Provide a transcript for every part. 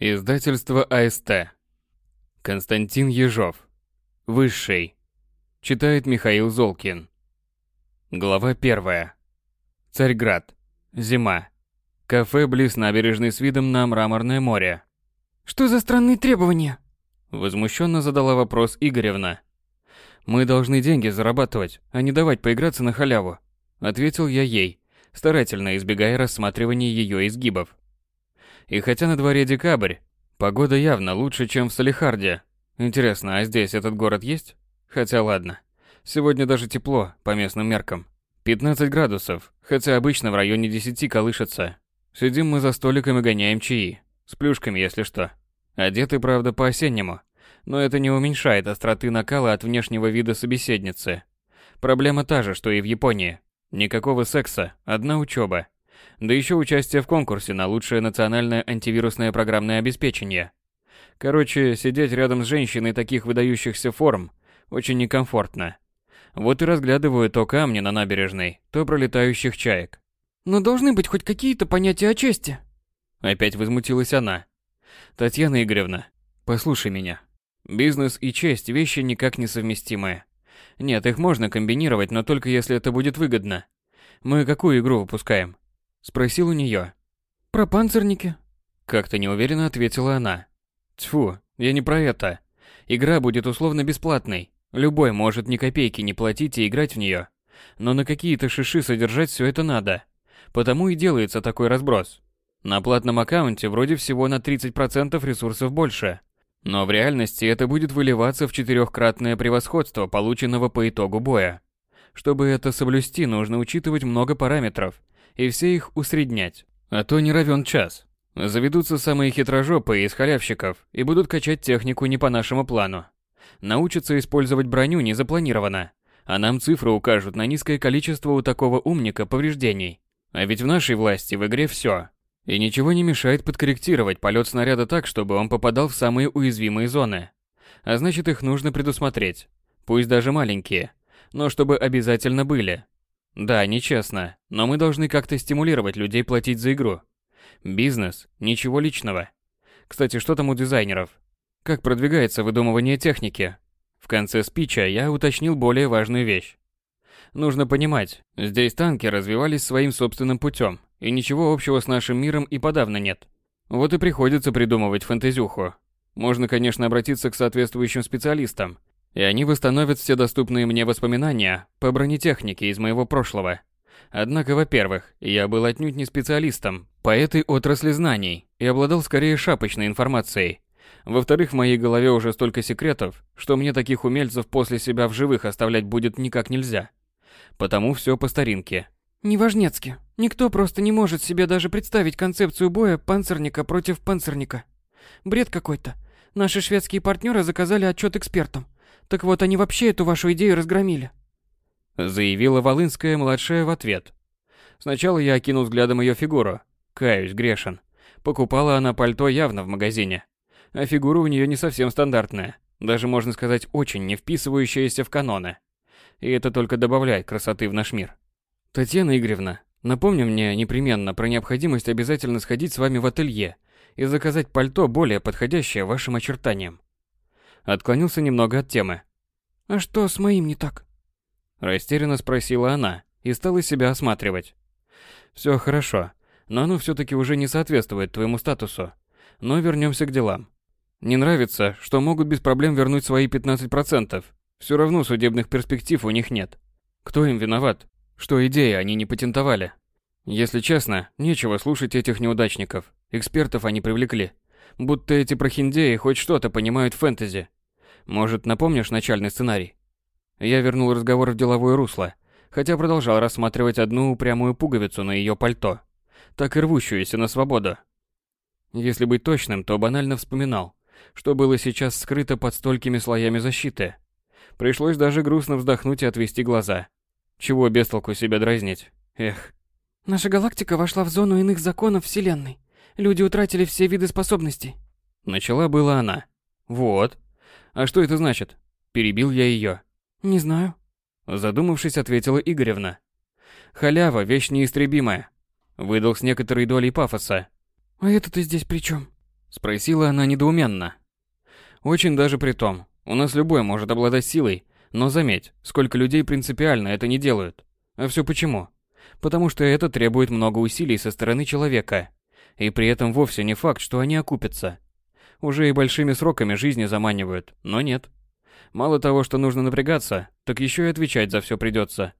Издательство АСТ. Константин Ежов. Высший. Читает Михаил Золкин. Глава первая. Царьград. Зима. Кафе близ набережной с видом на мраморное море. Что за странные требования? Возмущенно задала вопрос Игоревна. Мы должны деньги зарабатывать, а не давать поиграться на халяву, ответил я ей, старательно избегая рассматривания ее изгибов. И хотя на дворе декабрь, погода явно лучше, чем в Салихарде. Интересно, а здесь этот город есть? Хотя ладно. Сегодня даже тепло, по местным меркам. 15 градусов, хотя обычно в районе 10 колышется. Сидим мы за столиком и гоняем чаи. С плюшками, если что. Одеты, правда, по-осеннему. Но это не уменьшает остроты накала от внешнего вида собеседницы. Проблема та же, что и в Японии. Никакого секса, одна учеба. Да еще участие в конкурсе на лучшее национальное антивирусное программное обеспечение. Короче, сидеть рядом с женщиной таких выдающихся форм очень некомфортно. Вот и разглядываю то камни на набережной, то пролетающих чаек. Но должны быть хоть какие-то понятия о чести. Опять возмутилась она. Татьяна Игоревна, послушай меня. Бизнес и честь – вещи никак не совместимые. Нет, их можно комбинировать, но только если это будет выгодно. Мы какую игру выпускаем? Спросил у нее. Про панцирники. Как-то неуверенно ответила она. Тьфу, я не про это. Игра будет условно бесплатной. Любой может ни копейки не платить и играть в нее. Но на какие-то шиши содержать все это надо. Потому и делается такой разброс. На платном аккаунте вроде всего на 30% ресурсов больше. Но в реальности это будет выливаться в четырехкратное превосходство полученного по итогу боя. Чтобы это соблюсти, нужно учитывать много параметров и все их усреднять. А то не равен час. Заведутся самые хитрожопые из халявщиков и будут качать технику не по нашему плану. Научатся использовать броню незапланированно, а нам цифры укажут на низкое количество у такого умника повреждений. А ведь в нашей власти в игре все. И ничего не мешает подкорректировать полет снаряда так, чтобы он попадал в самые уязвимые зоны. А значит их нужно предусмотреть. Пусть даже маленькие. Но чтобы обязательно были. Да, нечестно, но мы должны как-то стимулировать людей платить за игру. Бизнес, ничего личного. Кстати, что там у дизайнеров? Как продвигается выдумывание техники? В конце спича я уточнил более важную вещь. Нужно понимать, здесь танки развивались своим собственным путем, и ничего общего с нашим миром и подавно нет. Вот и приходится придумывать фэнтезюху. Можно, конечно, обратиться к соответствующим специалистам, и они восстановят все доступные мне воспоминания по бронетехнике из моего прошлого. Однако, во-первых, я был отнюдь не специалистом по этой отрасли знаний и обладал скорее шапочной информацией. Во-вторых, в моей голове уже столько секретов, что мне таких умельцев после себя в живых оставлять будет никак нельзя. Потому все по старинке. Неважнецки. Никто просто не может себе даже представить концепцию боя панцирника против панцирника. Бред какой-то. Наши шведские партнеры заказали отчет экспертам. Так вот, они вообще эту вашу идею разгромили. Заявила Волынская младшая в ответ. Сначала я окинул взглядом ее фигуру. Каюсь, грешен. Покупала она пальто явно в магазине. А фигура у нее не совсем стандартная. Даже, можно сказать, очень не вписывающаяся в каноны. И это только добавляет красоты в наш мир. Татьяна Игоревна, напомни мне непременно про необходимость обязательно сходить с вами в ателье и заказать пальто более подходящее вашим очертаниям. Отклонился немного от темы. А что с моим не так? Растерянно спросила она и стала себя осматривать. Все хорошо, но оно все-таки уже не соответствует твоему статусу. Но вернемся к делам. Не нравится, что могут без проблем вернуть свои 15%. Все равно судебных перспектив у них нет. Кто им виноват? Что идеи они не патентовали? Если честно, нечего слушать этих неудачников. Экспертов они привлекли. Будто эти прохиндеи хоть что-то понимают в фэнтези. Может, напомнишь начальный сценарий? Я вернул разговор в деловое русло, хотя продолжал рассматривать одну упрямую пуговицу на ее пальто, так и рвущуюся на свободу. Если быть точным, то банально вспоминал, что было сейчас скрыто под столькими слоями защиты. Пришлось даже грустно вздохнуть и отвести глаза. Чего без толку себя дразнить? Эх. Наша галактика вошла в зону иных законов Вселенной. Люди утратили все виды способностей. Начала была она. Вот. А что это значит? Перебил я ее. Не знаю. Задумавшись, ответила Игоревна. Халява – вещь неистребимая. Выдал с некоторой долей пафоса. А это ты здесь при чем? Спросила она недоуменно. Очень даже при том. У нас любой может обладать силой, но заметь, сколько людей принципиально это не делают. А все почему? Потому что это требует много усилий со стороны человека. И при этом вовсе не факт, что они окупятся. Уже и большими сроками жизни заманивают, но нет. Мало того, что нужно напрягаться, так еще и отвечать за все придется.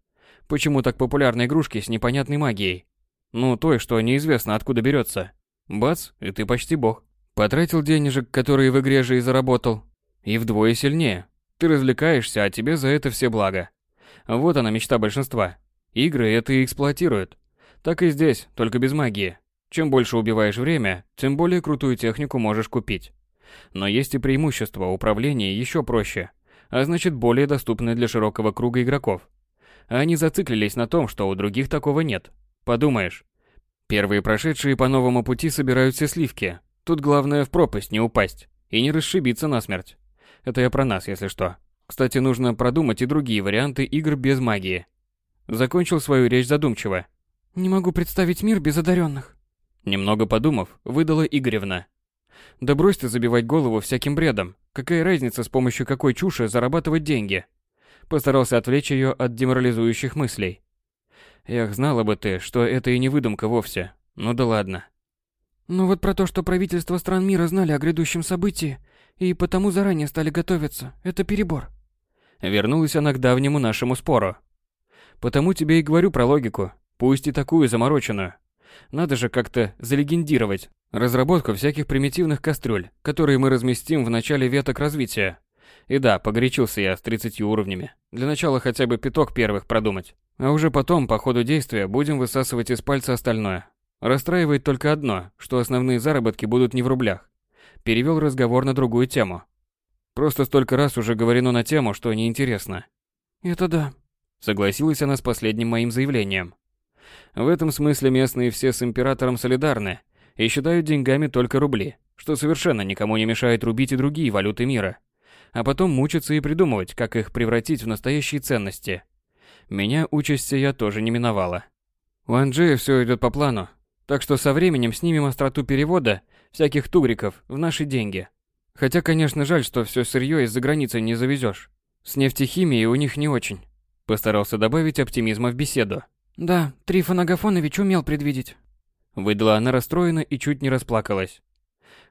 Почему так популярны игрушки с непонятной магией? Ну, той, что неизвестно откуда берется. Бац, и ты почти бог. Потратил денежек, которые в игре же и заработал. И вдвое сильнее. Ты развлекаешься, а тебе за это все благо. Вот она мечта большинства. Игры это и эксплуатируют. Так и здесь, только без магии. Чем больше убиваешь время, тем более крутую технику можешь купить. Но есть и преимущество управления еще проще, а значит более доступное для широкого круга игроков. А они зациклились на том, что у других такого нет. Подумаешь. Первые прошедшие по новому пути собирают все сливки. Тут главное в пропасть не упасть и не расшибиться насмерть. Это я про нас, если что. Кстати, нужно продумать и другие варианты игр без магии. Закончил свою речь задумчиво. Не могу представить мир без одаренных. Немного подумав, выдала Игоревна. Да брось ты забивать голову всяким бредом. Какая разница, с помощью какой чуши зарабатывать деньги? Постарался отвлечь ее от деморализующих мыслей. Эх, знала бы ты, что это и не выдумка вовсе. Ну да ладно. Ну вот про то, что правительства стран мира знали о грядущем событии и потому заранее стали готовиться, это перебор. Вернулась она к давнему нашему спору. Потому тебе и говорю про логику, пусть и такую замороченную. Надо же как-то залегендировать разработку всяких примитивных кастрюль, которые мы разместим в начале веток развития. И да, погорячился я с 30 уровнями. Для начала хотя бы пяток первых продумать. А уже потом, по ходу действия, будем высасывать из пальца остальное. Расстраивает только одно, что основные заработки будут не в рублях. Перевел разговор на другую тему. Просто столько раз уже говорено на тему, что неинтересно. Это да. Согласилась она с последним моим заявлением. В этом смысле местные все с императором солидарны и считают деньгами только рубли, что совершенно никому не мешает рубить и другие валюты мира, а потом мучиться и придумывать, как их превратить в настоящие ценности. Меня участь я тоже не миновала. У Анджея все идет по плану, так что со временем снимем остроту перевода всяких тугриков в наши деньги. Хотя, конечно, жаль, что все сырье из-за границы не завезешь. С нефтехимией у них не очень. Постарался добавить оптимизма в беседу. Да, Трифон Агафонович умел предвидеть. Выдала она расстроена и чуть не расплакалась.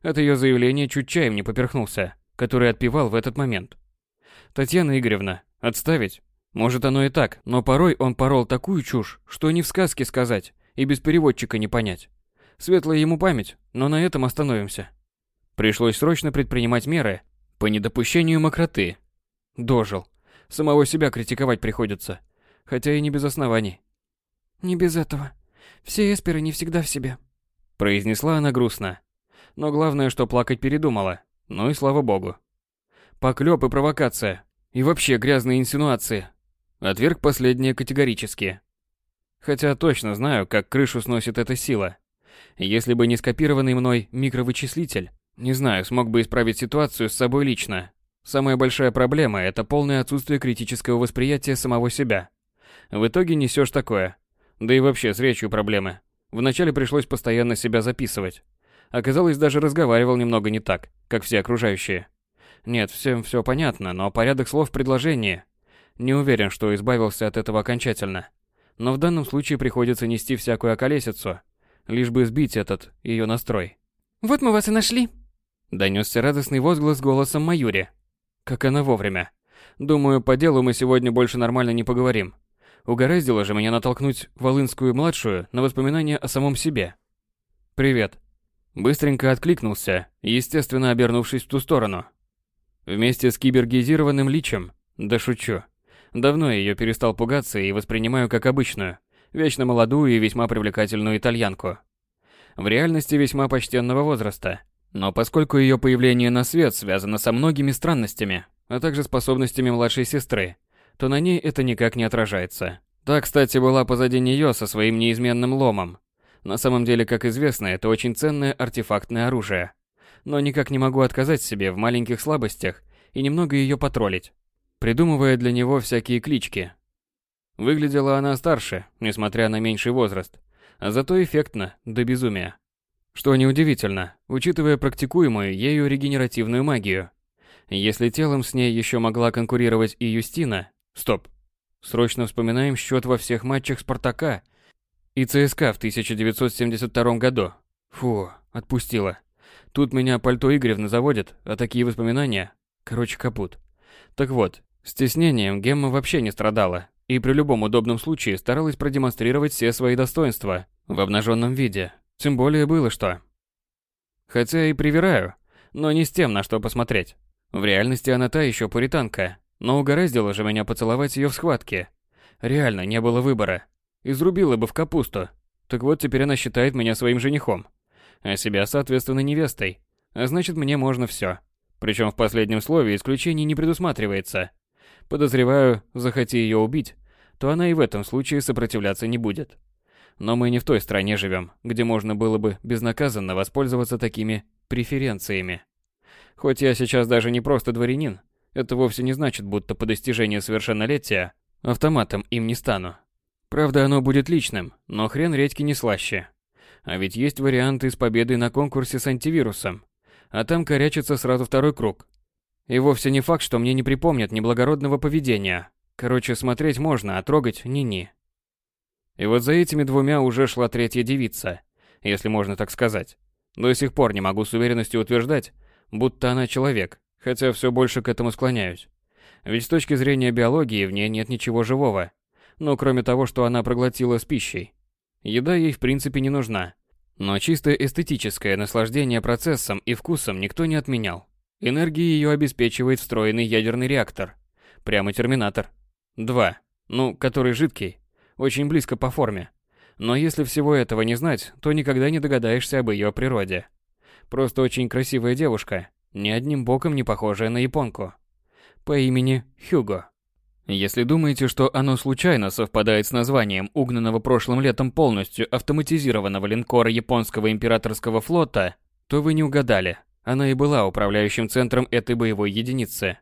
От ее заявления чуть чаем не поперхнулся, который отпивал в этот момент. Татьяна Игоревна, отставить? Может оно и так, но порой он порол такую чушь, что ни в сказке сказать и без переводчика не понять. Светлая ему память, но на этом остановимся. Пришлось срочно предпринимать меры по недопущению мокроты. Дожил. Самого себя критиковать приходится, хотя и не без оснований. Не без этого. Все эсперы не всегда в себе. Произнесла она грустно. Но главное, что плакать передумала. Ну и слава богу. Поклёп и провокация. И вообще грязные инсинуации. Отверг последнее категорически. Хотя точно знаю, как крышу сносит эта сила. Если бы не скопированный мной микровычислитель, не знаю, смог бы исправить ситуацию с собой лично. Самая большая проблема – это полное отсутствие критического восприятия самого себя. В итоге несешь такое. Да и вообще с речью проблемы. Вначале пришлось постоянно себя записывать. Оказалось, даже разговаривал немного не так, как все окружающие. Нет, всем все понятно, но порядок слов в предложении. Не уверен, что избавился от этого окончательно но в данном случае приходится нести всякую околесицу, лишь бы сбить этот ее настрой. «Вот мы вас и нашли!» Донесся радостный возглас голосом Маюри. Как она вовремя. Думаю, по делу мы сегодня больше нормально не поговорим. Угораздило же меня натолкнуть Волынскую-младшую на воспоминания о самом себе. «Привет». Быстренько откликнулся, естественно обернувшись в ту сторону. Вместе с кибергизированным личем, да шучу, Давно ее перестал пугаться и воспринимаю как обычную, вечно молодую и весьма привлекательную итальянку. В реальности весьма почтенного возраста. Но поскольку ее появление на свет связано со многими странностями, а также способностями младшей сестры, то на ней это никак не отражается. Та, кстати, была позади нее со своим неизменным ломом. На самом деле, как известно, это очень ценное артефактное оружие. Но никак не могу отказать себе в маленьких слабостях и немного ее потроллить придумывая для него всякие клички. Выглядела она старше, несмотря на меньший возраст, а зато эффектно, до безумия. Что неудивительно, учитывая практикуемую ею регенеративную магию. Если телом с ней еще могла конкурировать и Юстина... Стоп. Срочно вспоминаем счет во всех матчах Спартака и ЦСКА в 1972 году. Фу, отпустила. Тут меня пальто Игоревна заводит, а такие воспоминания... Короче, капут. Так вот, стеснением Гемма вообще не страдала, и при любом удобном случае старалась продемонстрировать все свои достоинства в обнаженном виде, тем более было что. Хотя и привираю, но не с тем, на что посмотреть. В реальности она та еще пуританка, но угораздило же меня поцеловать ее в схватке. Реально, не было выбора. Изрубила бы в капусту. Так вот, теперь она считает меня своим женихом. А себя, соответственно, невестой. А значит, мне можно все. Причем в последнем слове исключений не предусматривается. Подозреваю, захоти ее убить, то она и в этом случае сопротивляться не будет. Но мы не в той стране живем, где можно было бы безнаказанно воспользоваться такими преференциями. Хоть я сейчас даже не просто дворянин, это вовсе не значит, будто по достижении совершеннолетия автоматом им не стану. Правда, оно будет личным, но хрен редьки не слаще. А ведь есть варианты с победой на конкурсе с антивирусом, а там корячится сразу второй круг. И вовсе не факт, что мне не припомнят неблагородного поведения. Короче, смотреть можно, а трогать ни-ни. И вот за этими двумя уже шла третья девица, если можно так сказать. До сих пор не могу с уверенностью утверждать, будто она человек, хотя все больше к этому склоняюсь. Ведь с точки зрения биологии в ней нет ничего живого, ну кроме того, что она проглотила с пищей. Еда ей в принципе не нужна, но чисто эстетическое наслаждение процессом и вкусом никто не отменял. Энергии ее обеспечивает встроенный ядерный реактор. Прямо терминатор. Два. Ну, который жидкий, очень близко по форме. Но если всего этого не знать, то никогда не догадаешься об ее природе. Просто очень красивая девушка, ни одним боком не похожая на японку. По имени Хьюго. Если думаете, что оно случайно совпадает с названием угнанного прошлым летом полностью автоматизированного линкора японского императорского флота, то вы не угадали. Она и была управляющим центром этой боевой единицы.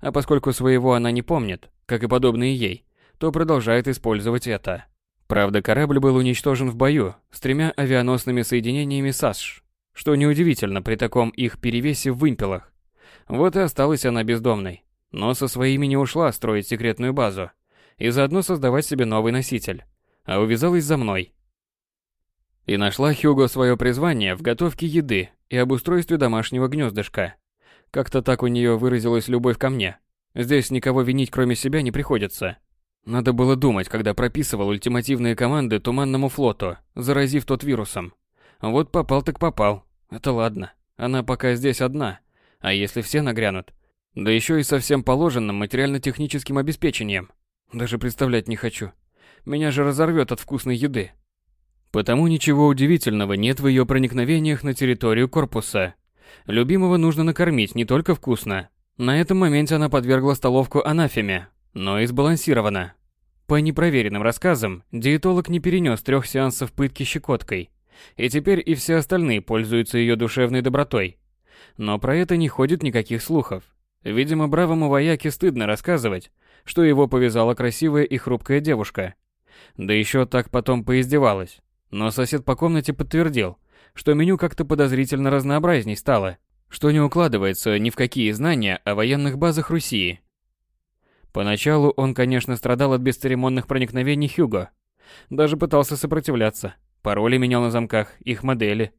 А поскольку своего она не помнит, как и подобные ей, то продолжает использовать это. Правда, корабль был уничтожен в бою с тремя авианосными соединениями САСШ, что неудивительно при таком их перевесе в вымпелах. Вот и осталась она бездомной, но со своими не ушла строить секретную базу и заодно создавать себе новый носитель, а увязалась за мной. И нашла Хьюго свое призвание в готовке еды и обустройстве домашнего гнездышка. Как-то так у нее выразилась любовь ко мне. Здесь никого винить кроме себя не приходится. Надо было думать, когда прописывал ультимативные команды Туманному флоту, заразив тот вирусом. Вот попал так попал. Это ладно. Она пока здесь одна. А если все нагрянут? Да еще и со всем положенным материально-техническим обеспечением. Даже представлять не хочу. Меня же разорвет от вкусной еды. Потому ничего удивительного нет в ее проникновениях на территорию корпуса. Любимого нужно накормить не только вкусно. На этом моменте она подвергла столовку анафеме, но и сбалансировано. По непроверенным рассказам, диетолог не перенес трех сеансов пытки щекоткой, и теперь и все остальные пользуются ее душевной добротой. Но про это не ходит никаких слухов. Видимо, бравому вояке стыдно рассказывать, что его повязала красивая и хрупкая девушка. Да еще так потом поиздевалась. Но сосед по комнате подтвердил, что меню как-то подозрительно разнообразней стало, что не укладывается ни в какие знания о военных базах Руси. Поначалу он, конечно, страдал от бесцеремонных проникновений Хьюго. Даже пытался сопротивляться. Пароли менял на замках, их модели.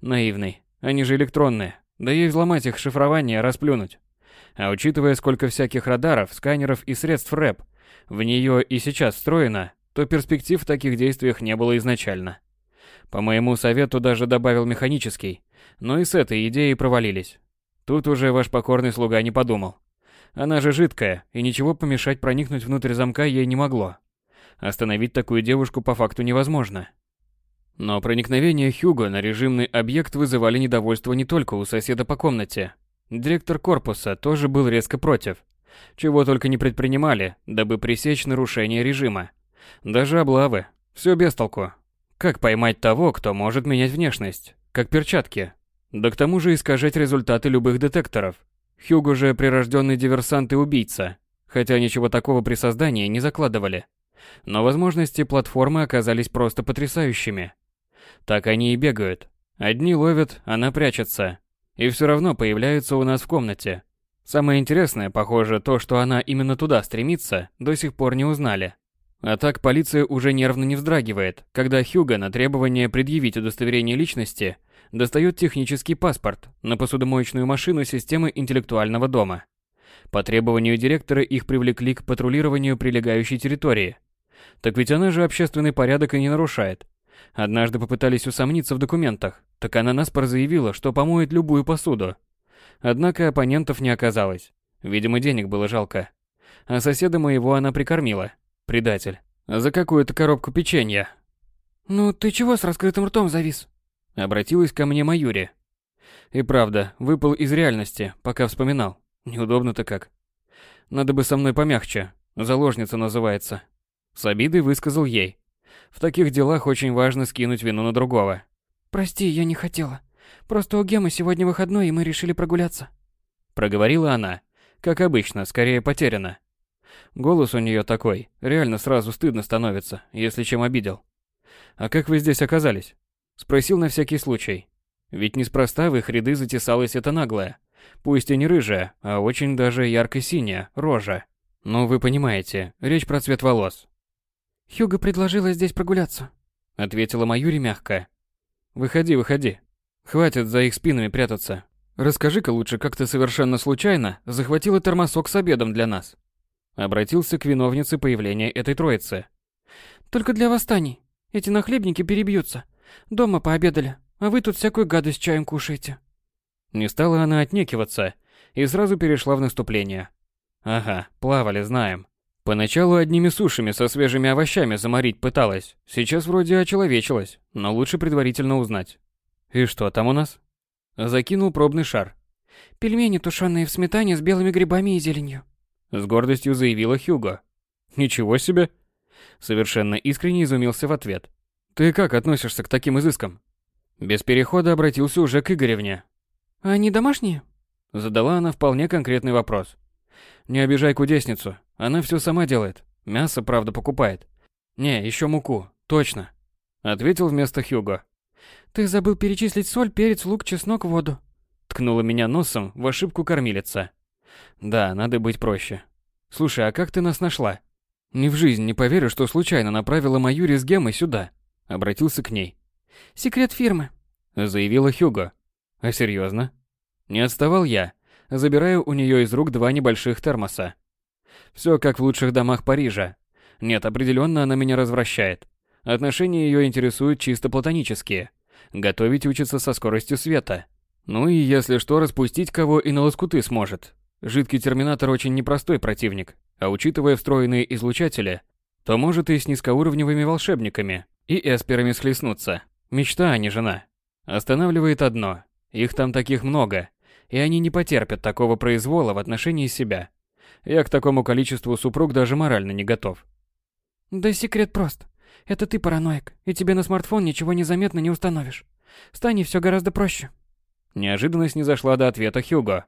Наивный. Они же электронные. Да и взломать их шифрование, расплюнуть. А учитывая, сколько всяких радаров, сканеров и средств РЭП в нее и сейчас встроено, то перспектив в таких действиях не было изначально. По моему совету даже добавил механический, но и с этой идеей провалились. Тут уже ваш покорный слуга не подумал. Она же жидкая, и ничего помешать проникнуть внутрь замка ей не могло. Остановить такую девушку по факту невозможно. Но проникновение Хьюго на режимный объект вызывали недовольство не только у соседа по комнате. Директор корпуса тоже был резко против. Чего только не предпринимали, дабы пресечь нарушение режима. Даже облавы. Все без толку. Как поймать того, кто может менять внешность? Как перчатки. Да к тому же искажать результаты любых детекторов. Хьюго же прирожденный диверсант и убийца, хотя ничего такого при создании не закладывали. Но возможности платформы оказались просто потрясающими. Так они и бегают. Одни ловят, она прячется. И все равно появляется у нас в комнате. Самое интересное, похоже, то, что она именно туда стремится, до сих пор не узнали. А так полиция уже нервно не вздрагивает, когда Хьюго на требование предъявить удостоверение личности достает технический паспорт на посудомоечную машину системы интеллектуального дома. По требованию директора их привлекли к патрулированию прилегающей территории. Так ведь она же общественный порядок и не нарушает. Однажды попытались усомниться в документах, так она наспор заявила, что помоет любую посуду. Однако оппонентов не оказалось. Видимо, денег было жалко. А соседа моего она прикормила. Предатель. За какую-то коробку печенья. «Ну ты чего с раскрытым ртом завис?» Обратилась ко мне Маюри. И правда, выпал из реальности, пока вспоминал. Неудобно-то как. Надо бы со мной помягче. Заложница называется. С обидой высказал ей. В таких делах очень важно скинуть вину на другого. «Прости, я не хотела. Просто у Гемы сегодня выходной, и мы решили прогуляться». Проговорила она. Как обычно, скорее потеряна. Голос у нее такой, реально сразу стыдно становится, если чем обидел. «А как вы здесь оказались?» Спросил на всякий случай. Ведь неспроста в их ряды затесалась эта наглая. Пусть и не рыжая, а очень даже ярко-синяя, рожа. Ну, вы понимаете, речь про цвет волос. «Хьюго предложила здесь прогуляться», — ответила Маюри мягко. «Выходи, выходи. Хватит за их спинами прятаться. Расскажи-ка лучше, как ты совершенно случайно захватила термосок с обедом для нас». Обратился к виновнице появления этой троицы. «Только для восстаний. Эти нахлебники перебьются. Дома пообедали, а вы тут всякую гадость чаем кушаете». Не стала она отнекиваться и сразу перешла в наступление. Ага, плавали, знаем. Поначалу одними сушами со свежими овощами заморить пыталась. Сейчас вроде очеловечилась, но лучше предварительно узнать. И что там у нас? Закинул пробный шар. Пельмени, тушеные в сметане с белыми грибами и зеленью. С гордостью заявила Хьюго. Ничего себе. Совершенно искренне изумился в ответ. Ты как относишься к таким изыскам? Без перехода обратился уже к Игоревне. Они домашние? Задала она вполне конкретный вопрос. Не обижай кудесницу, она все сама делает. Мясо, правда, покупает. Не, еще муку, точно. Ответил вместо Хьюго. Ты забыл перечислить соль, перец, лук, чеснок, воду. Ткнула меня носом в ошибку кормилица. Да, надо быть проще. Слушай, а как ты нас нашла? Ни в жизнь не поверю, что случайно направила Маюри с Гемой сюда. Обратился к ней. Секрет фирмы. Заявила Хьюго. А серьезно? Не отставал я, забираю у нее из рук два небольших термоса. Все как в лучших домах Парижа. Нет, определенно она меня развращает. Отношения ее интересуют чисто платонические. Готовить учится со скоростью света. Ну и если что, распустить кого и на лоскуты сможет. Жидкий терминатор очень непростой противник, а учитывая встроенные излучатели, то может и с низкоуровневыми волшебниками и эсперами схлестнуться. Мечта, а не жена. Останавливает одно. Их там таких много, и они не потерпят такого произвола в отношении себя. Я к такому количеству супруг даже морально не готов. Да секрет прост. Это ты параноик, и тебе на смартфон ничего незаметно не установишь. Стань все гораздо проще. Неожиданность не зашла до ответа Хьюго.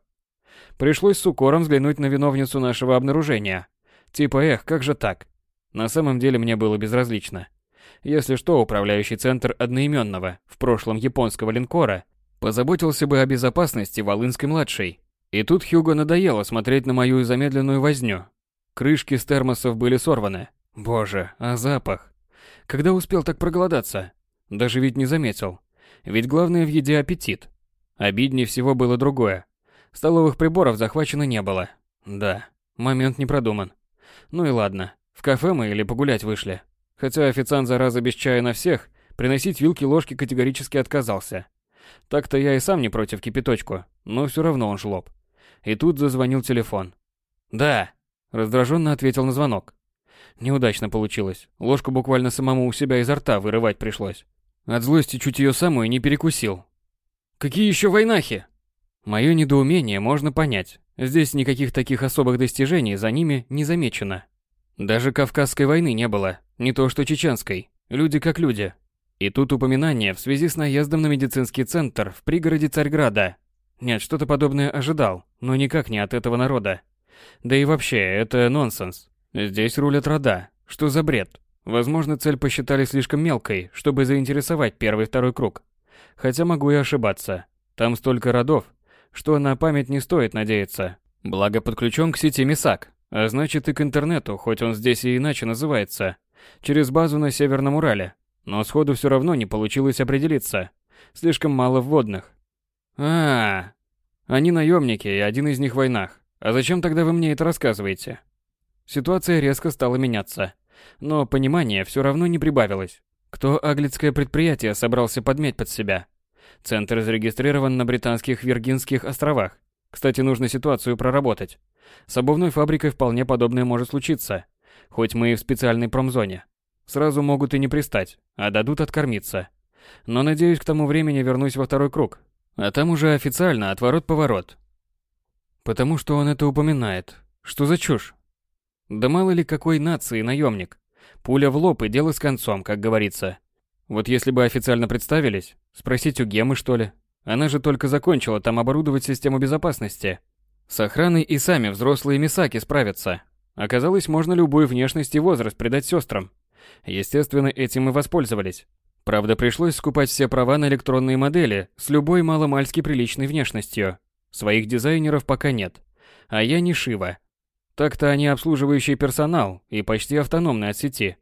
Пришлось с укором взглянуть на виновницу нашего обнаружения. Типа, эх, как же так? На самом деле мне было безразлично. Если что, управляющий центр одноименного, в прошлом японского линкора, позаботился бы о безопасности Волынской-младшей. И тут Хьюго надоело смотреть на мою замедленную возню. Крышки с термосов были сорваны. Боже, а запах? Когда успел так проголодаться? Даже ведь не заметил. Ведь главное в еде аппетит. Обиднее всего было другое. Столовых приборов захвачено не было. Да, момент не продуман. Ну и ладно, в кафе мы или погулять вышли. Хотя официант, зараза, без чая на всех, приносить вилки-ложки категорически отказался. Так-то я и сам не против кипяточку, но все равно он жлоб. И тут зазвонил телефон. «Да», — раздраженно ответил на звонок. Неудачно получилось. Ложку буквально самому у себя изо рта вырывать пришлось. От злости чуть ее самую не перекусил. «Какие еще войнахи?» Мое недоумение можно понять. Здесь никаких таких особых достижений за ними не замечено. Даже Кавказской войны не было, не то что чеченской. Люди как люди. И тут упоминание в связи с наездом на медицинский центр в пригороде Царьграда. Нет, что-то подобное ожидал, но никак не от этого народа. Да и вообще, это нонсенс. Здесь рулят рода. Что за бред? Возможно, цель посчитали слишком мелкой, чтобы заинтересовать первый-второй круг. Хотя могу и ошибаться. Там столько родов, что на память не стоит надеяться. Благо подключен к сети МИСАК, а значит и к интернету, хоть он здесь и иначе называется. Через базу на Северном Урале. Но сходу все равно не получилось определиться. Слишком мало вводных. А, -а, -а. они наемники, и один из них в войнах. А зачем тогда вы мне это рассказываете? Ситуация резко стала меняться. Но понимания все равно не прибавилось. Кто аглицкое предприятие собрался подмять под себя? Центр зарегистрирован на британских Виргинских островах. Кстати, нужно ситуацию проработать. С обувной фабрикой вполне подобное может случиться. Хоть мы и в специальной промзоне. Сразу могут и не пристать, а дадут откормиться. Но надеюсь, к тому времени вернусь во второй круг. А там уже официально отворот-поворот. Потому что он это упоминает. Что за чушь? Да мало ли какой нации наемник. Пуля в лоб и дело с концом, как говорится. Вот если бы официально представились, спросить у Гемы, что ли? Она же только закончила там оборудовать систему безопасности. С охраной и сами взрослые мисаки справятся. Оказалось, можно любую внешность и возраст придать сестрам. Естественно, этим и воспользовались. Правда, пришлось скупать все права на электронные модели с любой маломальски приличной внешностью. Своих дизайнеров пока нет. А я не Шива. Так-то они обслуживающий персонал и почти автономны от сети.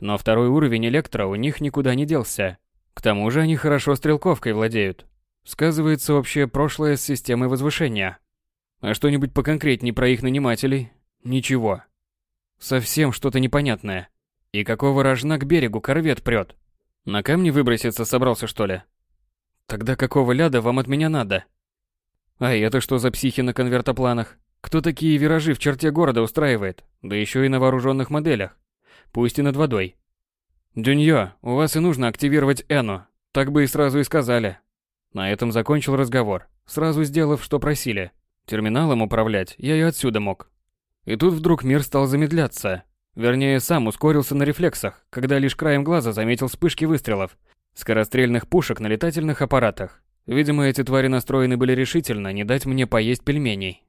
Но второй уровень электро у них никуда не делся. К тому же они хорошо стрелковкой владеют. Сказывается общее прошлое с системой возвышения. А что-нибудь поконкретнее про их нанимателей? Ничего. Совсем что-то непонятное. И какого рожна к берегу корвет прет? На камни выброситься собрался, что ли? Тогда какого ляда вам от меня надо? А это что за психи на конвертопланах? Кто такие виражи в черте города устраивает? Да еще и на вооруженных моделях. Пусть и над водой. Дюньё, у вас и нужно активировать Эну. Так бы и сразу и сказали. На этом закончил разговор, сразу сделав, что просили. Терминалом управлять я и отсюда мог. И тут вдруг мир стал замедляться. Вернее, сам ускорился на рефлексах, когда лишь краем глаза заметил вспышки выстрелов скорострельных пушек на летательных аппаратах. Видимо, эти твари настроены были решительно не дать мне поесть пельменей.